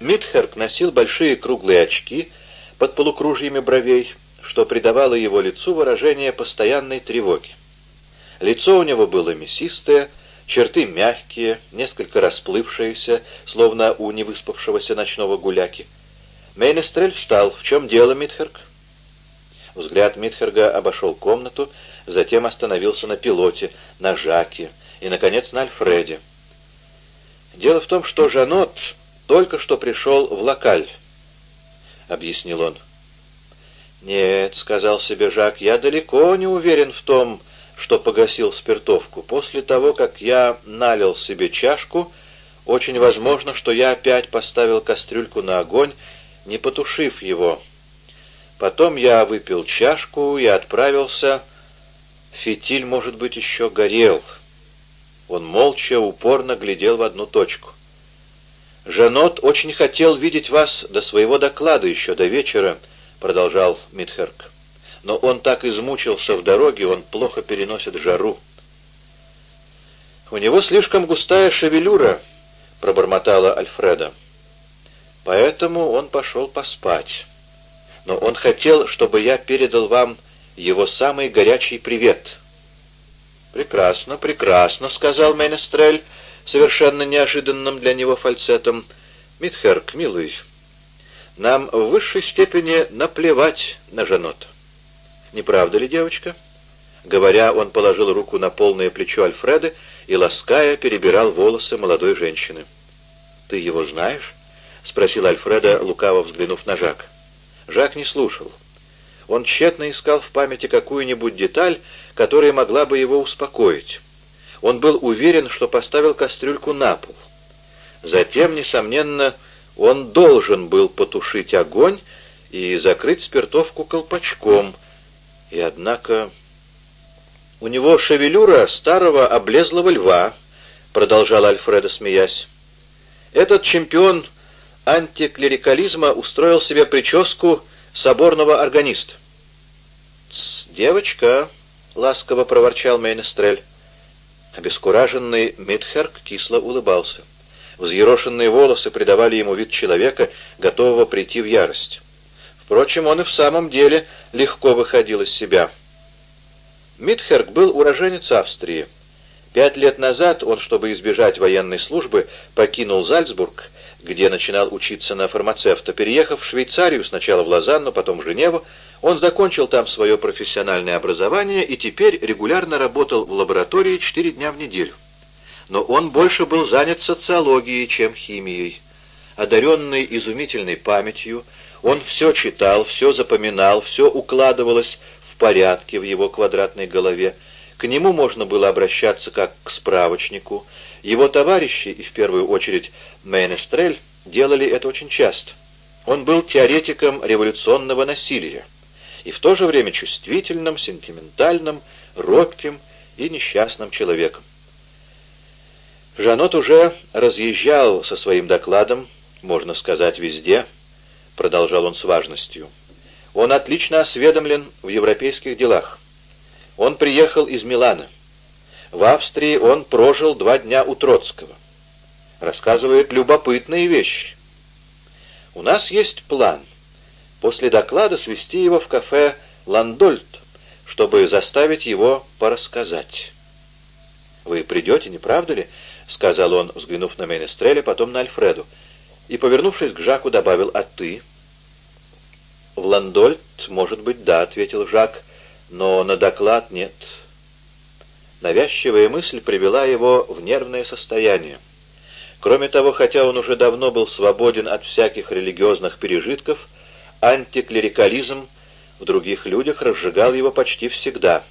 Митхерк носил большие круглые очки под полукружьями бровей, что придавало его лицу выражение постоянной тревоги. Лицо у него было мясистое, черты мягкие, несколько расплывшиеся, словно у невыспавшегося ночного гуляки. Мейнестрель встал. «В чем дело, Митхерк?» Взгляд Митхерга обошел комнату, затем остановился на пилоте, на Жаке и, наконец, на Альфреде. «Дело в том, что Жанот только что пришел в локаль», — объяснил он. «Нет», — сказал себе Жак, — «я далеко не уверен в том, что погасил спиртовку. После того, как я налил себе чашку, очень возможно, что я опять поставил кастрюльку на огонь, не потушив его. Потом я выпил чашку и отправился... Фитиль, может быть, еще горел. Он молча, упорно глядел в одну точку. «Жанот очень хотел видеть вас до своего доклада еще до вечера», — продолжал Митхерк но он так измучился в дороге, он плохо переносит жару. «У него слишком густая шевелюра», — пробормотала Альфреда. «Поэтому он пошел поспать. Но он хотел, чтобы я передал вам его самый горячий привет». «Прекрасно, прекрасно», — сказал Менестрель, совершенно неожиданным для него фальцетом. «Митхерк, милый, нам в высшей степени наплевать на женот». Не правда ли, девочка?» Говоря, он положил руку на полное плечо Альфреда и, лаская, перебирал волосы молодой женщины. «Ты его знаешь?» — спросил Альфреда, лукаво взглянув на Жак. Жак не слушал. Он тщетно искал в памяти какую-нибудь деталь, которая могла бы его успокоить. Он был уверен, что поставил кастрюльку на пол. Затем, несомненно, он должен был потушить огонь и закрыть спиртовку колпачком — и однако... «У него шевелюра старого облезлого льва», — продолжал Альфредо, смеясь. «Этот чемпион антиклерикализма устроил себе прическу соборного органиста». «Девочка», — ласково проворчал Мейнестрель. Обескураженный Митхерк кисло улыбался. Взъерошенные волосы придавали ему вид человека, готового прийти в ярость. Впрочем, он и в самом деле легко выходил из себя. Митхерк был уроженец Австрии. Пять лет назад он, чтобы избежать военной службы, покинул Зальцбург, где начинал учиться на фармацевта. Переехав в Швейцарию, сначала в Лозанну, потом в Женеву, он закончил там свое профессиональное образование и теперь регулярно работал в лаборатории четыре дня в неделю. Но он больше был занят социологией, чем химией. Одаренный изумительной памятью, он все читал, все запоминал, все укладывалось в порядке в его квадратной голове. К нему можно было обращаться как к справочнику. Его товарищи, и в первую очередь Мейнестрель, делали это очень часто. Он был теоретиком революционного насилия и в то же время чувствительным, сентиментальным, робким и несчастным человеком. Жанот уже разъезжал со своим докладом, можно сказать, везде, продолжал он с важностью. Он отлично осведомлен в европейских делах. Он приехал из Милана. В Австрии он прожил два дня у Троцкого. Рассказывает любопытные вещи. У нас есть план. После доклада свести его в кафе «Ландольт», чтобы заставить его порассказать. «Вы придете, не правда ли?» — сказал он, взглянув на Менестреля, потом на Альфреду. И, повернувшись к Жаку, добавил «А ты?» «В Ландольт, может быть, да», — ответил Жак, — «но на доклад нет». Навязчивая мысль привела его в нервное состояние. Кроме того, хотя он уже давно был свободен от всяких религиозных пережитков, антиклерикализм в других людях разжигал его почти всегда.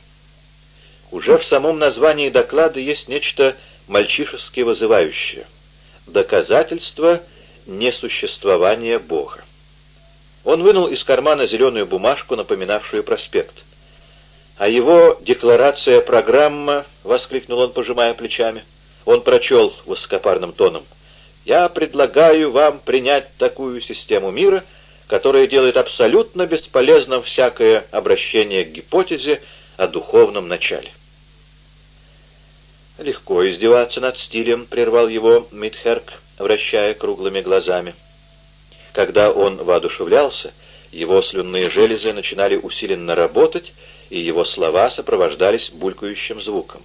Уже в самом названии доклада есть нечто мальчишески вызывающее. Доказательство несуществования Бога. Он вынул из кармана зеленую бумажку, напоминавшую проспект. «А его декларация программа», — воскликнул он, пожимая плечами. Он прочел высокопарным тоном. «Я предлагаю вам принять такую систему мира, которая делает абсолютно бесполезным всякое обращение к гипотезе о духовном начале». «Легко издеваться над стилем», — прервал его Митхерк, вращая круглыми глазами. Когда он воодушевлялся, его слюнные железы начинали усиленно работать, и его слова сопровождались булькающим звуком.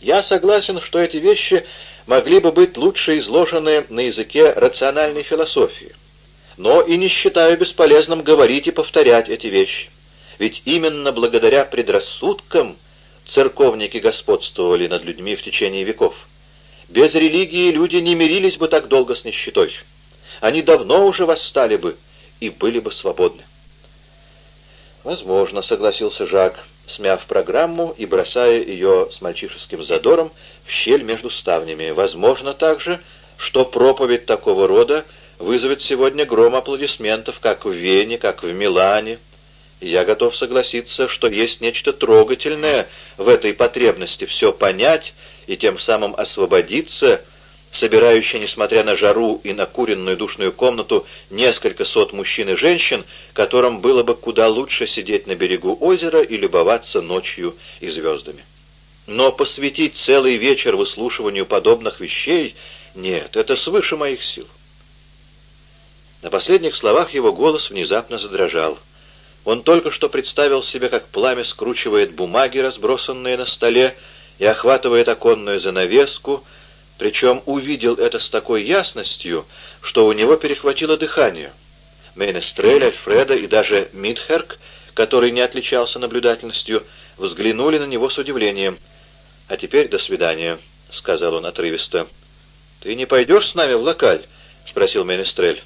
Я согласен, что эти вещи могли бы быть лучше изложены на языке рациональной философии, но и не считаю бесполезным говорить и повторять эти вещи. Ведь именно благодаря предрассудкам церковники господствовали над людьми в течение веков. Без религии люди не мирились бы так долго с нищетой. Они давно уже восстали бы и были бы свободны. «Возможно», — согласился Жак, смяв программу и бросая ее с мальчишеским задором в щель между ставнями. «Возможно также, что проповедь такого рода вызовет сегодня гром аплодисментов как в Вене, как в Милане. Я готов согласиться, что есть нечто трогательное в этой потребности все понять и тем самым освободиться, собирающий, несмотря на жару и на куренную душную комнату, несколько сот мужчин и женщин, которым было бы куда лучше сидеть на берегу озера и любоваться ночью и звездами. Но посвятить целый вечер выслушиванию подобных вещей — нет, это свыше моих сил. На последних словах его голос внезапно задрожал. Он только что представил себе, как пламя скручивает бумаги, разбросанные на столе, и охватывает оконную занавеску, причем увидел это с такой ясностью, что у него перехватило дыхание. Мейнестрель, Альфреда и даже Мидхерк, который не отличался наблюдательностью, взглянули на него с удивлением. «А теперь до свидания», — сказал он отрывисто. «Ты не пойдешь с нами в локаль?» — спросил Менестрель.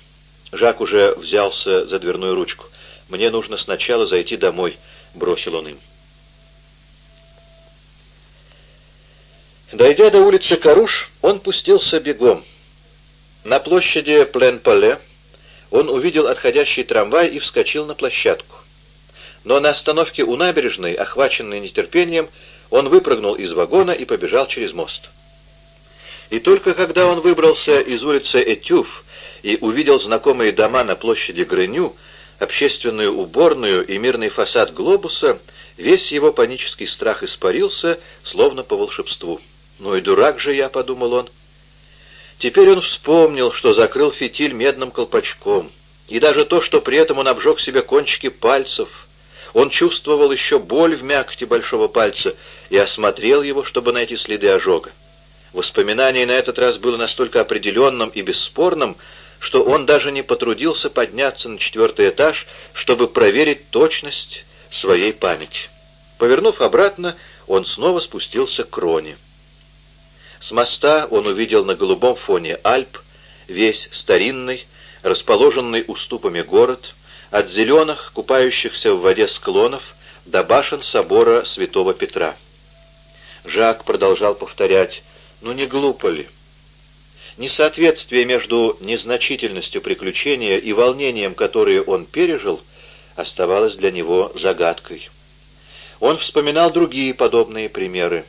Жак уже взялся за дверную ручку. «Мне нужно сначала зайти домой», — бросил он им. Дойдя до улицы Каруш, он пустился бегом. На площади Плен-Пале он увидел отходящий трамвай и вскочил на площадку. Но на остановке у набережной, охваченный нетерпением, он выпрыгнул из вагона и побежал через мост. И только когда он выбрался из улицы Этюф и увидел знакомые дома на площади Греню, общественную уборную и мирный фасад глобуса, весь его панический страх испарился, словно по волшебству. «Ну и дурак же я», — подумал он. Теперь он вспомнил, что закрыл фитиль медным колпачком, и даже то, что при этом он обжег себе кончики пальцев. Он чувствовал еще боль в мякоти большого пальца и осмотрел его, чтобы найти следы ожога. Воспоминание на этот раз было настолько определенным и бесспорным, что он даже не потрудился подняться на четвертый этаж, чтобы проверить точность своей памяти. Повернув обратно, он снова спустился к Роне. С моста он увидел на голубом фоне Альп, весь старинный, расположенный уступами город, от зеленых, купающихся в воде склонов, до башен собора святого Петра. Жак продолжал повторять, «Ну не глупо ли?» Несоответствие между незначительностью приключения и волнением, которое он пережил, оставалось для него загадкой. Он вспоминал другие подобные примеры.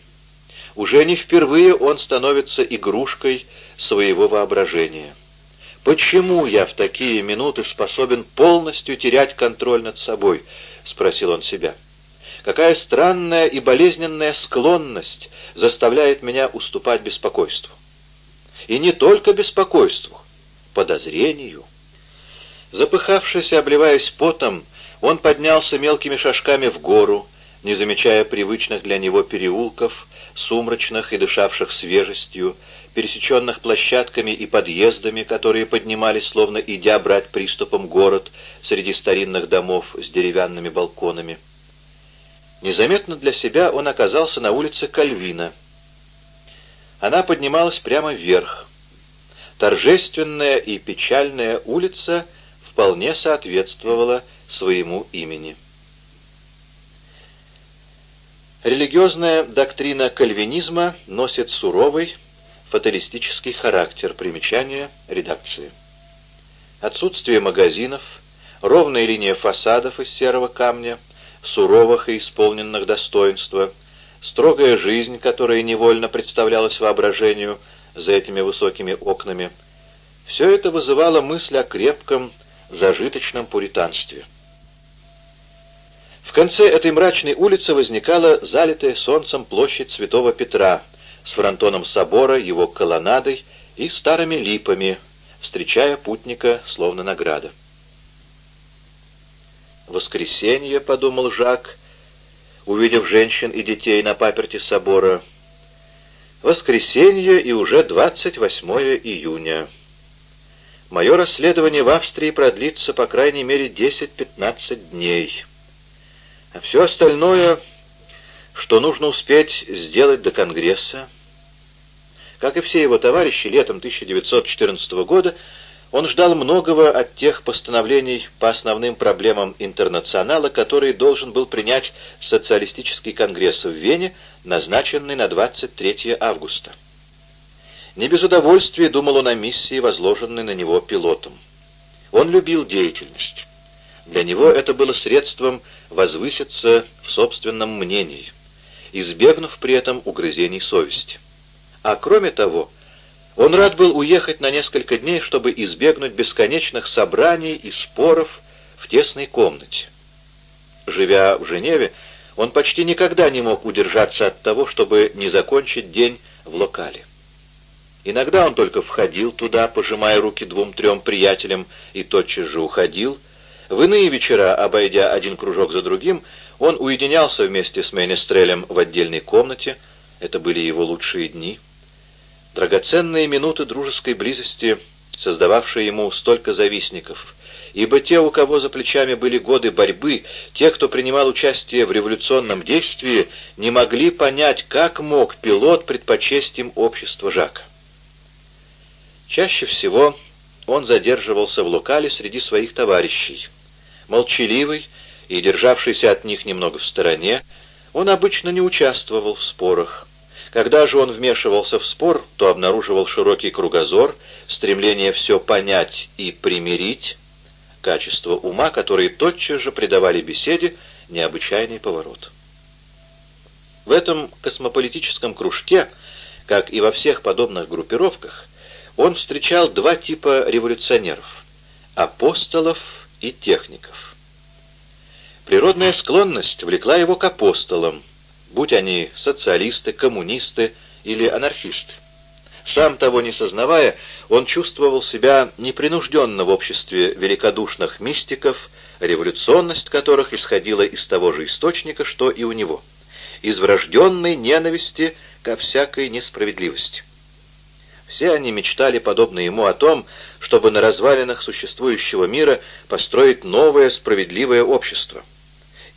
Уже не впервые он становится игрушкой своего воображения. «Почему я в такие минуты способен полностью терять контроль над собой?» — спросил он себя. «Какая странная и болезненная склонность заставляет меня уступать беспокойству?» И не только беспокойству, подозрению. Запыхавшись обливаясь потом, он поднялся мелкими шажками в гору, не замечая привычных для него переулков, сумрачных и дышавших свежестью, пересеченных площадками и подъездами, которые поднимались, словно идя брать приступом город среди старинных домов с деревянными балконами. Незаметно для себя он оказался на улице Кальвина. Она поднималась прямо вверх. Торжественная и печальная улица вполне соответствовала своему имени. Религиозная доктрина кальвинизма носит суровый, фаталистический характер примечания редакции. Отсутствие магазинов, ровная линия фасадов из серого камня, суровых и исполненных достоинства, строгая жизнь, которая невольно представлялась воображению за этими высокими окнами, все это вызывало мысль о крепком, зажиточном пуританстве. В конце этой мрачной улицы возникала залитая солнцем площадь Святого Петра с фронтоном собора, его колоннадой и старыми липами, встречая путника словно награда. «Воскресенье», — подумал Жак, увидев женщин и детей на паперти собора. «Воскресенье и уже 28 июня». Мое расследование в Австрии продлится по крайней мере 10-15 дней. А все остальное, что нужно успеть сделать до Конгресса, как и все его товарищи, летом 1914 года он ждал многого от тех постановлений по основным проблемам интернационала, которые должен был принять социалистический конгресс в Вене, назначенный на 23 августа. Не без удовольствия думал он о миссии, возложенной на него пилотом. Он любил деятельность. Для него это было средством возвыситься в собственном мнении, избегнув при этом угрызений совести. А кроме того, он рад был уехать на несколько дней, чтобы избегнуть бесконечных собраний и споров в тесной комнате. Живя в Женеве, он почти никогда не мог удержаться от того, чтобы не закончить день в локале. Иногда он только входил туда, пожимая руки двум-трем приятелям, и тотчас же уходил. В иные вечера, обойдя один кружок за другим, он уединялся вместе с Менестрелем в отдельной комнате. Это были его лучшие дни. Драгоценные минуты дружеской близости, создававшие ему столько завистников, ибо те, у кого за плечами были годы борьбы, те, кто принимал участие в революционном действии, не могли понять, как мог пилот предпочесть им общество Жака. Чаще всего он задерживался в локале среди своих товарищей. Молчаливый и державшийся от них немного в стороне, он обычно не участвовал в спорах. Когда же он вмешивался в спор, то обнаруживал широкий кругозор, стремление все понять и примирить, качество ума, которые тотчас же придавали беседе необычайный поворот. В этом космополитическом кружке, как и во всех подобных группировках, он встречал два типа революционеров — апостолов и техников. Природная склонность влекла его к апостолам, будь они социалисты, коммунисты или анархисты. Сам того не сознавая, он чувствовал себя непринужденно в обществе великодушных мистиков, революционность которых исходила из того же источника, что и у него, из врожденной ненависти ко всякой несправедливости. Все они мечтали, подобно ему, о том, чтобы на развалинах существующего мира построить новое справедливое общество.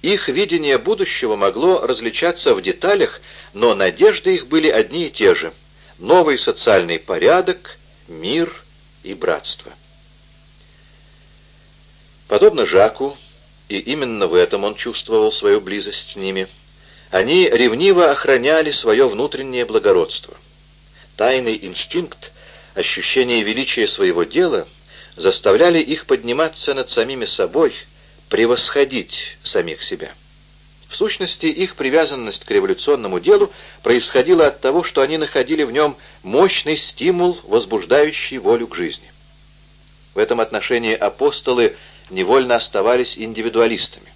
Их видение будущего могло различаться в деталях, но надежды их были одни и те же — новый социальный порядок, мир и братство. Подобно Жаку, и именно в этом он чувствовал свою близость с ними, они ревниво охраняли свое внутреннее благородство — Тайный инстинкт, ощущение величия своего дела заставляли их подниматься над самими собой, превосходить самих себя. В сущности, их привязанность к революционному делу происходила от того, что они находили в нем мощный стимул, возбуждающий волю к жизни. В этом отношении апостолы невольно оставались индивидуалистами.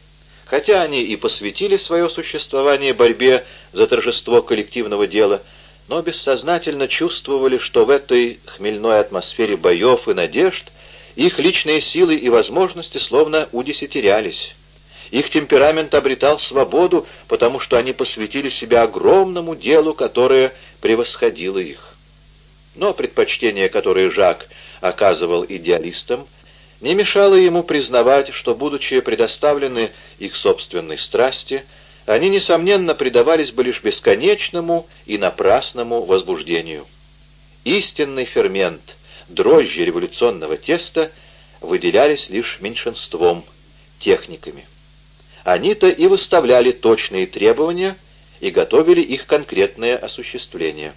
Хотя они и посвятили свое существование борьбе за торжество коллективного дела – но бессознательно чувствовали, что в этой хмельной атмосфере боев и надежд их личные силы и возможности словно удесятерялись. Их темперамент обретал свободу, потому что они посвятили себя огромному делу, которое превосходило их. Но предпочтение, которое Жак оказывал идеалистам, не мешало ему признавать, что, будучи предоставлены их собственной страсти, они, несомненно, предавались бы лишь бесконечному и напрасному возбуждению. Истинный фермент, дрожжи революционного теста, выделялись лишь меньшинством, техниками. Они-то и выставляли точные требования и готовили их конкретное осуществление.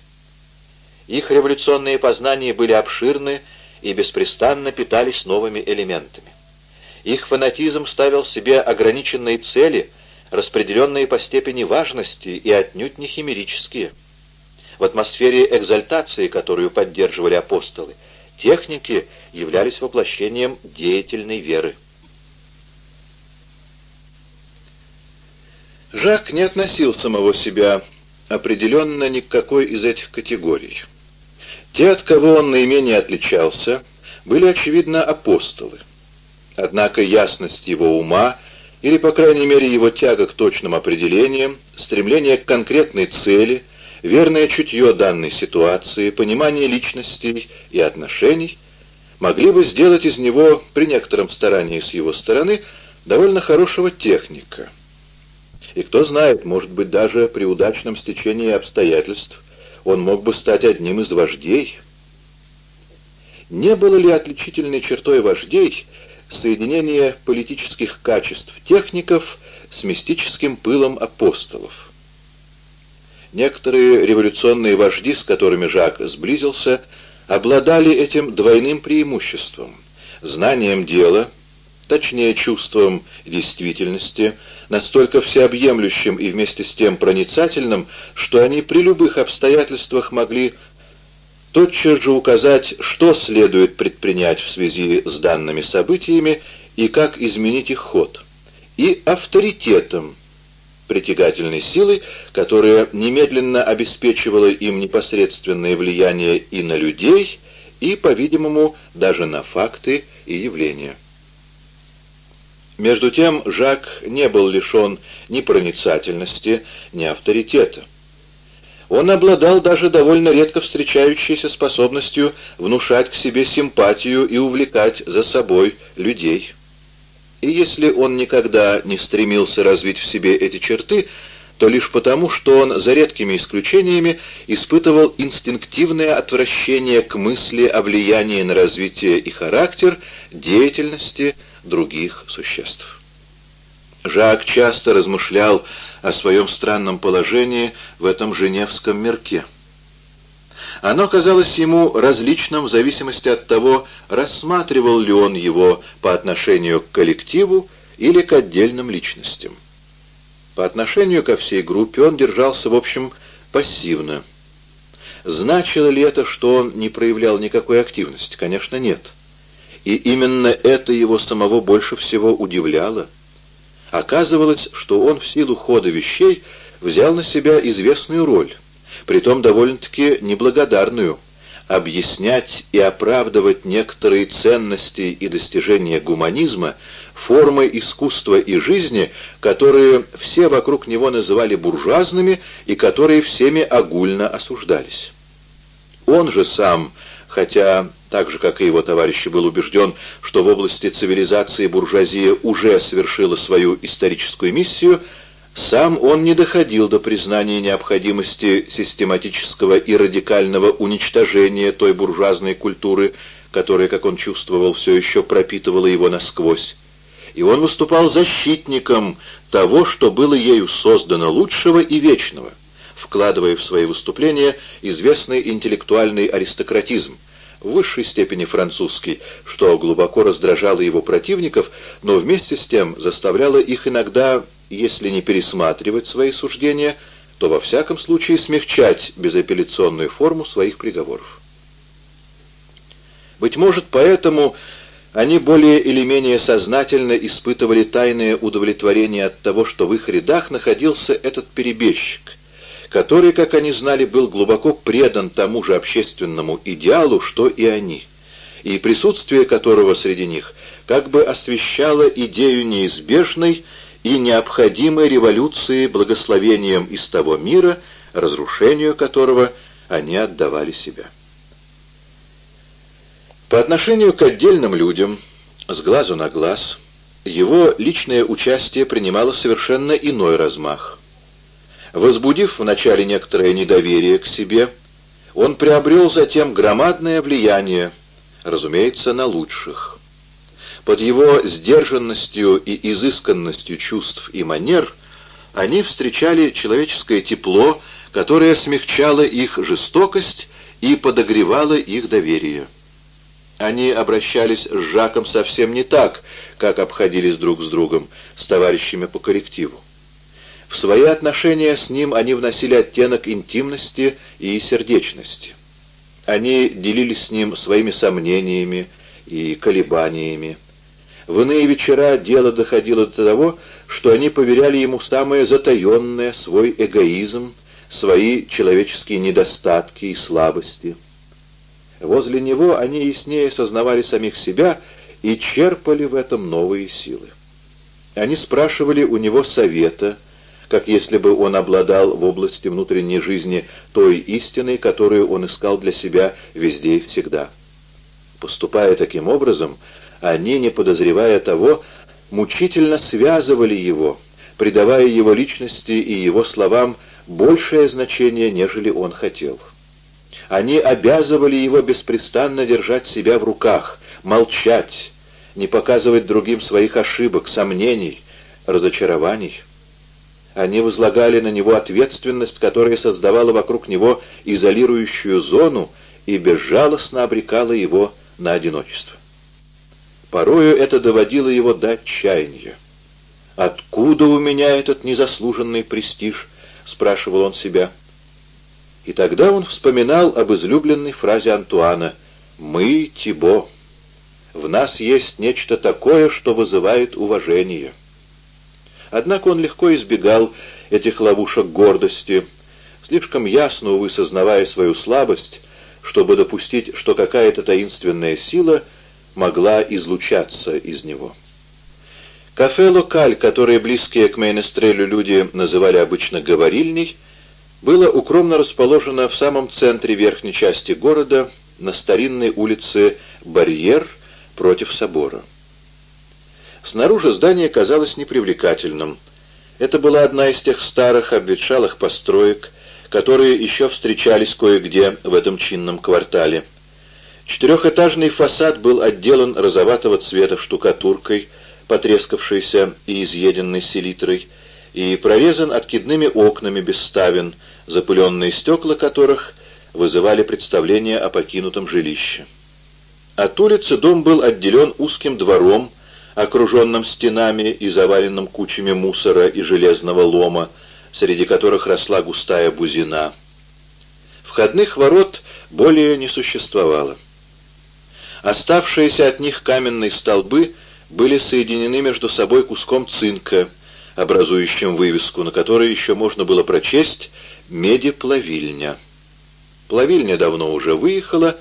Их революционные познания были обширны и беспрестанно питались новыми элементами. Их фанатизм ставил себе ограниченные цели – распределенные по степени важности и отнюдь не химерические. В атмосфере экзальтации, которую поддерживали апостолы, техники являлись воплощением деятельной веры. Жак не относил самого себя определенно ни к какой из этих категорий. Те, от кого он наименее отличался, были, очевидно, апостолы. Однако ясность его ума, или, по крайней мере, его тяга к точным определениям, стремление к конкретной цели, верное чутье данной ситуации, понимание личностей и отношений могли бы сделать из него, при некотором старании с его стороны, довольно хорошего техника. И кто знает, может быть, даже при удачном стечении обстоятельств он мог бы стать одним из вождей. Не было ли отличительной чертой вождей соединение политических качеств техников с мистическим пылом апостолов? Некоторые революционные вожди, с которыми Жак сблизился, обладали этим двойным преимуществом — знанием дела, точнее чувством действительности, настолько всеобъемлющим и вместе с тем проницательным, что они при любых обстоятельствах могли тотчас же указать, что следует предпринять в связи с данными событиями и как изменить их ход, и авторитетом, притягательной силой, которая немедленно обеспечивала им непосредственное влияние и на людей, и, по-видимому, даже на факты и явления. Между тем Жак не был лишен ни проницательности, ни авторитета. Он обладал даже довольно редко встречающейся способностью внушать к себе симпатию и увлекать за собой людей. И если он никогда не стремился развить в себе эти черты, то лишь потому, что он, за редкими исключениями, испытывал инстинктивное отвращение к мысли о влиянии на развитие и характер деятельности других существ. Жак часто размышлял о своем странном положении в этом женевском мирке. Оно казалось ему различным в зависимости от того, рассматривал ли он его по отношению к коллективу или к отдельным личностям. По отношению ко всей группе он держался, в общем, пассивно. Значило ли это, что он не проявлял никакой активности? Конечно, нет. И именно это его самого больше всего удивляло. Оказывалось, что он в силу хода вещей взял на себя известную роль, притом довольно-таки неблагодарную, объяснять и оправдывать некоторые ценности и достижения гуманизма, формы искусства и жизни, которые все вокруг него называли буржуазными и которые всеми огульно осуждались. Он же сам, хотя так же, как и его товарищи, был убежден, что в области цивилизации буржуазия уже совершила свою историческую миссию, сам он не доходил до признания необходимости систематического и радикального уничтожения той буржуазной культуры, которая, как он чувствовал, все еще пропитывала его насквозь. И он выступал защитником того, что было ею создано лучшего и вечного, вкладывая в свои выступления известный интеллектуальный аристократизм, в высшей степени французский, что глубоко раздражало его противников, но вместе с тем заставляло их иногда, если не пересматривать свои суждения, то во всяком случае смягчать безапелляционную форму своих приговоров. Быть может, поэтому они более или менее сознательно испытывали тайное удовлетворение от того, что в их рядах находился этот перебежчик, который, как они знали, был глубоко предан тому же общественному идеалу, что и они, и присутствие которого среди них как бы освещало идею неизбежной и необходимой революции благословением из того мира, разрушению которого они отдавали себя. По отношению к отдельным людям, с глазу на глаз, его личное участие принимало совершенно иной размах. Возбудив вначале некоторое недоверие к себе, он приобрел затем громадное влияние, разумеется, на лучших. Под его сдержанностью и изысканностью чувств и манер они встречали человеческое тепло, которое смягчало их жестокость и подогревало их доверие. Они обращались с Жаком совсем не так, как обходились друг с другом, с товарищами по коллективу. В свои отношения с ним они вносили оттенок интимности и сердечности. Они делились с ним своими сомнениями и колебаниями. В иные вечера дело доходило до того, что они поверяли ему самое затаенное, свой эгоизм, свои человеческие недостатки и слабости. Возле него они яснее сознавали самих себя и черпали в этом новые силы. Они спрашивали у него совета, как если бы он обладал в области внутренней жизни той истиной, которую он искал для себя везде и всегда. Поступая таким образом, они, не подозревая того, мучительно связывали его, придавая его личности и его словам большее значение, нежели он хотел. Они обязывали его беспрестанно держать себя в руках, молчать, не показывать другим своих ошибок, сомнений, разочарований. Они возлагали на него ответственность, которая создавала вокруг него изолирующую зону и безжалостно обрекала его на одиночество. Порою это доводило его до отчаяния. «Откуда у меня этот незаслуженный престиж?» — спрашивал он себя. И тогда он вспоминал об излюбленной фразе Антуана «Мы — Тибо». В нас есть нечто такое, что вызывает уважение. Однако он легко избегал этих ловушек гордости, слишком ясно, увы, сознавая свою слабость, чтобы допустить, что какая-то таинственная сила могла излучаться из него. Кафе «Локаль», которое близкие к Мейнестрелю люди называли обычно «говорильней», было укромно расположено в самом центре верхней части города, на старинной улице Барьер против собора. Снаружи здание казалось непривлекательным. Это была одна из тех старых обветшалых построек, которые еще встречались кое-где в этом чинном квартале. Четырехэтажный фасад был отделан розоватого цвета штукатуркой, потрескавшейся и изъеденной селитрой, и прорезан откидными окнами без ставен, запыленные стекла которых вызывали представление о покинутом жилище. От улицы дом был отделен узким двором, окруженным стенами и заваленным кучами мусора и железного лома, среди которых росла густая бузина. Входных ворот более не существовало. Оставшиеся от них каменные столбы были соединены между собой куском цинка, образующим вывеску, на которой еще можно было прочесть «Медиплавильня». Плавильня давно уже выехала,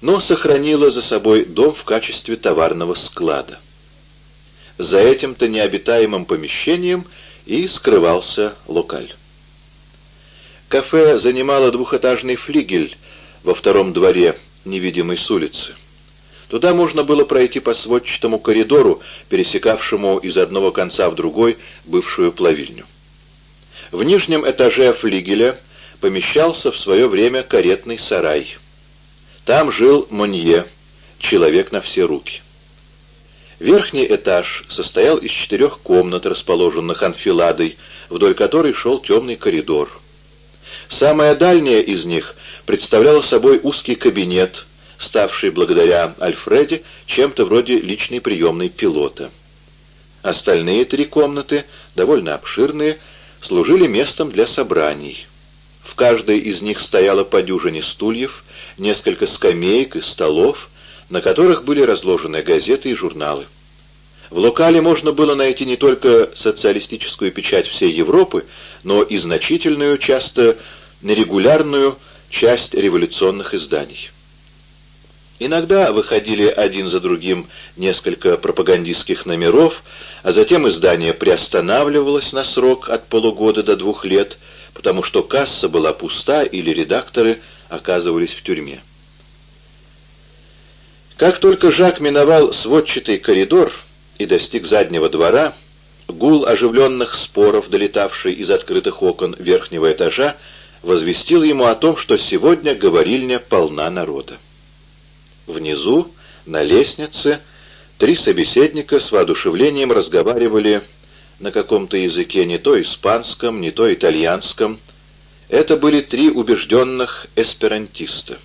но сохранила за собой дом в качестве товарного склада. За этим-то необитаемым помещением и скрывался локаль. Кафе занимало двухэтажный флигель во втором дворе, невидимой с улицы. Туда можно было пройти по сводчатому коридору, пересекавшему из одного конца в другой бывшую плавильню. В нижнем этаже флигеля помещался в свое время каретный сарай. Там жил Монье, человек на все руки. Верхний этаж состоял из четырех комнат, расположенных анфиладой, вдоль которой шел темный коридор. Самая дальняя из них представляла собой узкий кабинет, ставший благодаря Альфреде чем-то вроде личной приемной пилота. Остальные три комнаты, довольно обширные, служили местом для собраний. В каждой из них стояло по дюжине стульев, несколько скамеек и столов, на которых были разложены газеты и журналы. В локале можно было найти не только социалистическую печать всей Европы, но и значительную, часто нерегулярную часть революционных изданий. Иногда выходили один за другим несколько пропагандистских номеров, а затем издание приостанавливалось на срок от полугода до двух лет, потому что касса была пуста или редакторы оказывались в тюрьме. Как только Жак миновал сводчатый коридор и достиг заднего двора, гул оживленных споров, долетавший из открытых окон верхнего этажа, возвестил ему о том, что сегодня говорильня полна народа. Внизу, на лестнице, три собеседника с воодушевлением разговаривали на каком-то языке, не то испанском, не то итальянском, это были три убежденных эсперантиста.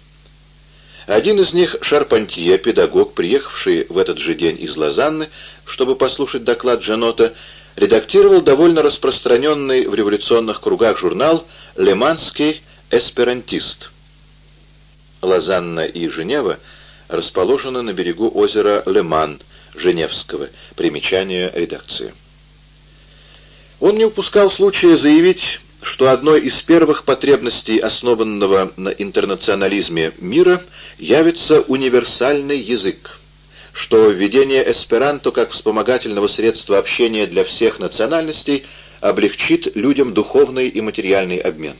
Один из них, Шарпантье, педагог, приехавший в этот же день из Лозанны, чтобы послушать доклад Джанота, редактировал довольно распространенный в революционных кругах журнал «Леманский эсперантист». Лозанна и Женева расположены на берегу озера Леман, Женевского. Примечание редакции. Он не упускал случая заявить, что одной из первых потребностей, основанного на интернационализме мира, явится универсальный язык, что введение эсперанто как вспомогательного средства общения для всех национальностей облегчит людям духовный и материальный обмен.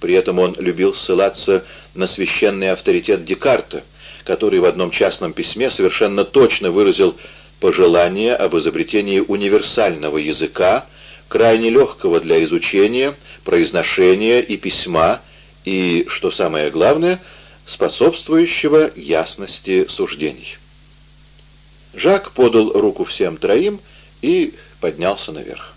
При этом он любил ссылаться на священный авторитет Декарта, который в одном частном письме совершенно точно выразил пожелание об изобретении универсального языка, крайне легкого для изучения, произношения и письма, и, что самое главное, способствующего ясности суждений. Жак подал руку всем троим и поднялся наверх.